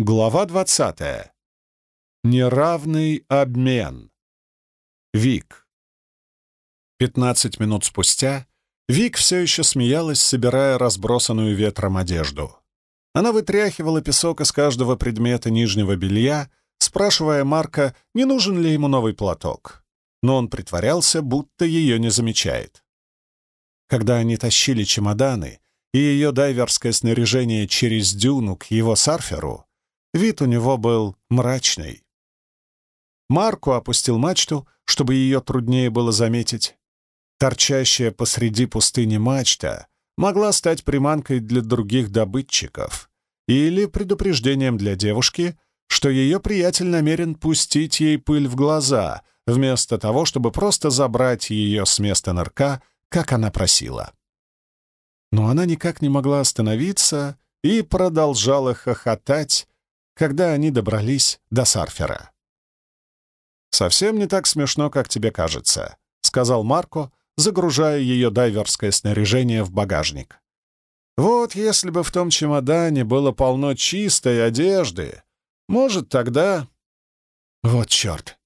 Глава 20. Неравный обмен. Вик. 15 минут спустя Вик все еще смеялась, собирая разбросанную ветром одежду. Она вытряхивала песок из каждого предмета нижнего белья, спрашивая Марка, не нужен ли ему новый платок. Но он притворялся, будто ее не замечает. Когда они тащили чемоданы и ее дайверское снаряжение через дюну к его сарферу, Вид у него был мрачный. Марко опустил мачту, чтобы ее труднее было заметить. Торчащая посреди пустыни мачта могла стать приманкой для других добытчиков или предупреждением для девушки, что ее приятель намерен пустить ей пыль в глаза, вместо того, чтобы просто забрать ее с места нырка, как она просила. Но она никак не могла остановиться и продолжала хохотать, когда они добрались до Сарфера. «Совсем не так смешно, как тебе кажется», — сказал Марко, загружая ее дайверское снаряжение в багажник. «Вот если бы в том чемодане было полно чистой одежды, может, тогда...» «Вот черт!»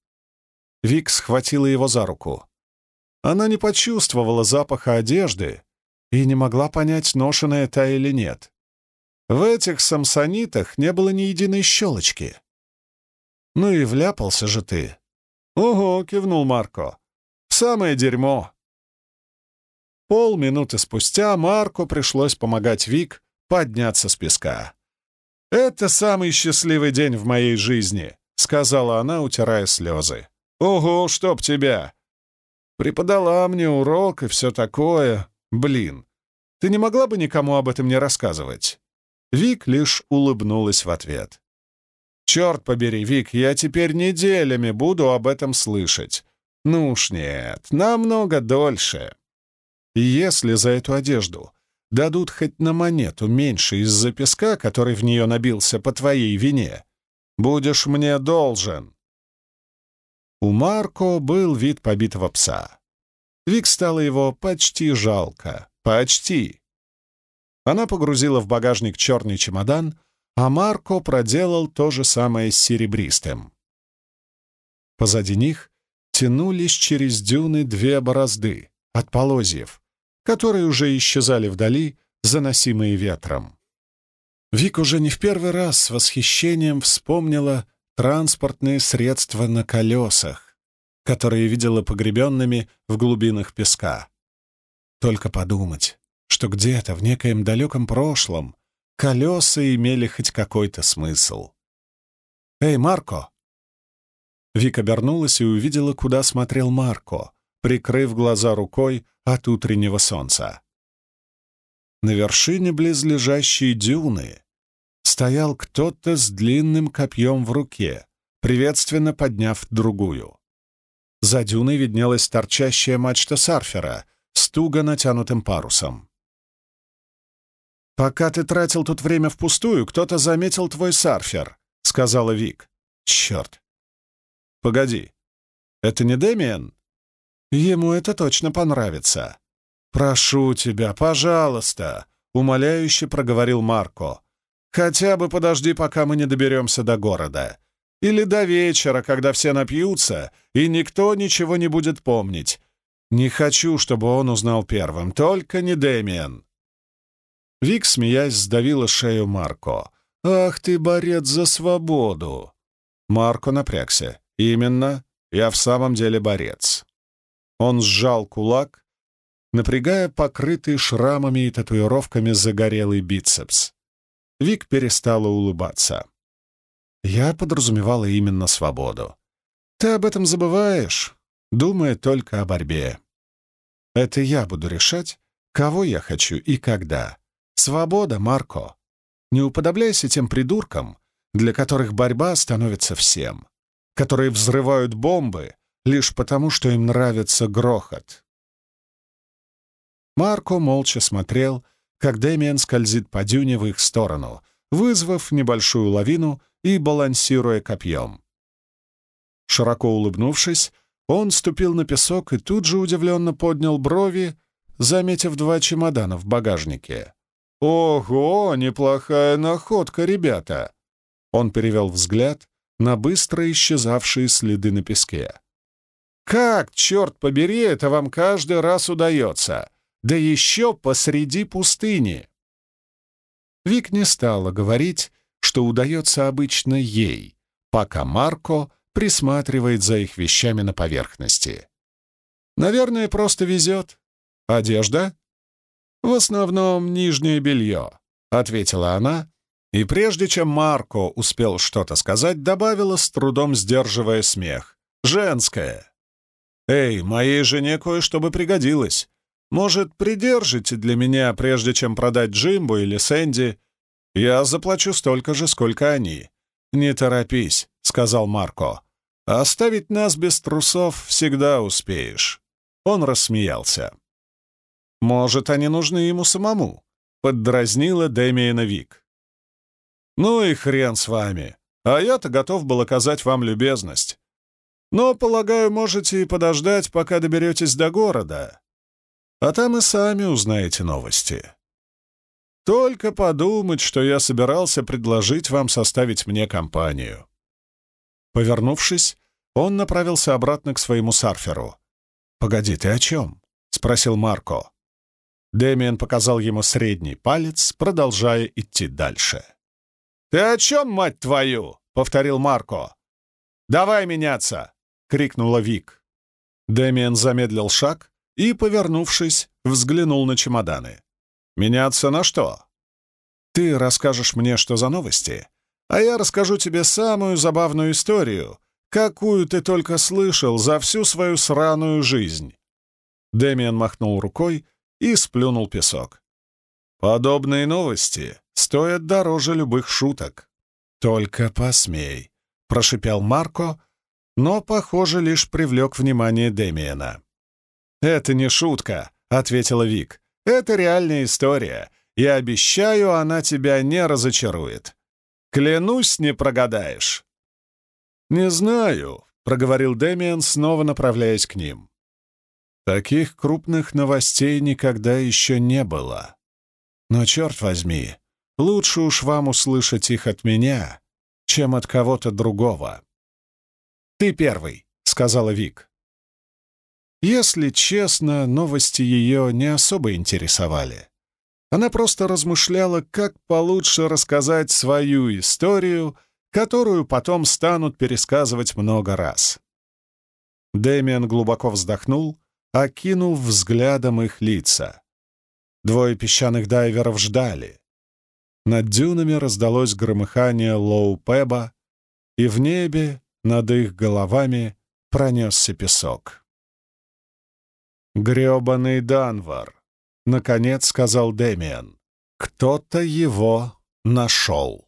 Вик схватила его за руку. Она не почувствовала запаха одежды и не могла понять, ношенная та или нет. В этих самсонитах не было ни единой щелочки. «Ну и вляпался же ты!» «Ого!» — кивнул Марко. «Самое дерьмо!» Полминуты спустя Марко пришлось помогать Вик подняться с песка. «Это самый счастливый день в моей жизни», — сказала она, утирая слезы. «Ого, чтоб тебя!» Преподала мне урок и все такое. Блин, ты не могла бы никому об этом не рассказывать?» Вик лишь улыбнулась в ответ. «Черт побери, Вик, я теперь неделями буду об этом слышать. Ну уж нет, намного дольше. И если за эту одежду дадут хоть на монету меньше из-за песка, который в нее набился по твоей вине, будешь мне должен». У Марко был вид побитого пса. Вик стало его почти жалко. Почти. Она погрузила в багажник черный чемодан, а Марко проделал то же самое с серебристым. Позади них тянулись через дюны две борозды от полозьев, которые уже исчезали вдали, заносимые ветром. Вик уже не в первый раз с восхищением вспомнила транспортные средства на колесах, которые видела погребенными в глубинах песка. Только подумать, что где-то в некоем далеком прошлом колеса имели хоть какой-то смысл. «Эй, Марко!» Вик обернулась и увидела, куда смотрел Марко, прикрыв глаза рукой от утреннего солнца. На вершине близлежащей дюны стоял кто-то с длинным копьем в руке, приветственно подняв другую. За дюной виднелась торчащая мачта сарфера с туго натянутым парусом. «Пока ты тратил тут время впустую, кто-то заметил твой сарфер», — сказала Вик. «Черт!» «Погоди, это не Дэмиен?» «Ему это точно понравится». «Прошу тебя, пожалуйста», — умоляюще проговорил Марко. «Хотя бы подожди, пока мы не доберемся до города. Или до вечера, когда все напьются, и никто ничего не будет помнить. Не хочу, чтобы он узнал первым, только не Дэмиен». Вик, смеясь, сдавила шею Марко. «Ах ты, борец за свободу!» Марко напрягся. «Именно, я в самом деле борец». Он сжал кулак, напрягая покрытый шрамами и татуировками загорелый бицепс. Вик перестала улыбаться. Я подразумевала именно свободу. Ты об этом забываешь, думая только о борьбе. Это я буду решать, кого я хочу и когда. Свобода, Марко. Не уподобляйся тем придуркам, для которых борьба становится всем, которые взрывают бомбы лишь потому, что им нравится грохот. Марко молча смотрел, как Дэмиен скользит по дюне в их сторону, вызвав небольшую лавину и балансируя копьем. Широко улыбнувшись, он ступил на песок и тут же удивленно поднял брови, заметив два чемодана в багажнике. «Ого, неплохая находка, ребята! Он перевел взгляд на быстро исчезавшие следы на песке. «Как, черт побери, это вам каждый раз удается? Да еще посреди пустыни!» Вик не стала говорить, что удается обычно ей, пока Марко присматривает за их вещами на поверхности. «Наверное, просто везет. Одежда?» «В основном нижнее белье», — ответила она, и прежде чем Марко успел что-то сказать, добавила, с трудом сдерживая смех. «Женское». «Эй, моей жене кое-что бы пригодилось. Может, придержите для меня, прежде чем продать Джимбу или Сэнди? Я заплачу столько же, сколько они». «Не торопись», — сказал Марко. «Оставить нас без трусов всегда успеешь». Он рассмеялся. «Может, они нужны ему самому?» — поддразнила Дэмиена Вик. «Ну и хрен с вами. А я-то готов был оказать вам любезность. Но, полагаю, можете и подождать, пока доберетесь до города. А там и сами узнаете новости. Только подумать, что я собирался предложить вам составить мне компанию». Повернувшись, он направился обратно к своему сарферу. «Погоди, ты о чем?» — спросил Марко. Дэмиен показал ему средний палец, продолжая идти дальше. «Ты о чем, мать твою?» — повторил Марко. «Давай меняться!» крикнула Вик. Дэмиен замедлил шаг и, повернувшись, взглянул на чемоданы. «Меняться на что?» «Ты расскажешь мне, что за новости, а я расскажу тебе самую забавную историю, какую ты только слышал за всю свою сраную жизнь». Дэмиен махнул рукой и сплюнул песок. «Подобные новости стоят дороже любых шуток». «Только посмей», — прошипел Марко, но, похоже, лишь привлек внимание Дэмиена. «Это не шутка», — ответила Вик. «Это реальная история, и обещаю, она тебя не разочарует. Клянусь, не прогадаешь». «Не знаю», — проговорил Дэмиен, снова направляясь к ним. «Таких крупных новостей никогда еще не было. Но, черт возьми, лучше уж вам услышать их от меня, чем от кого-то другого». «Ты первый», — сказала Вик. Если честно, новости ее не особо интересовали. Она просто размышляла, как получше рассказать свою историю, которую потом станут пересказывать много раз. Дэмиан глубоко вздохнул, окинув взглядом их лица. Двое песчаных дайверов ждали. Над дюнами раздалось громыхание лоу-пеба, и в небе над их головами пронесся песок. «Грёбаный Данвар!» — наконец сказал Дэмиан. «Кто-то его нашел».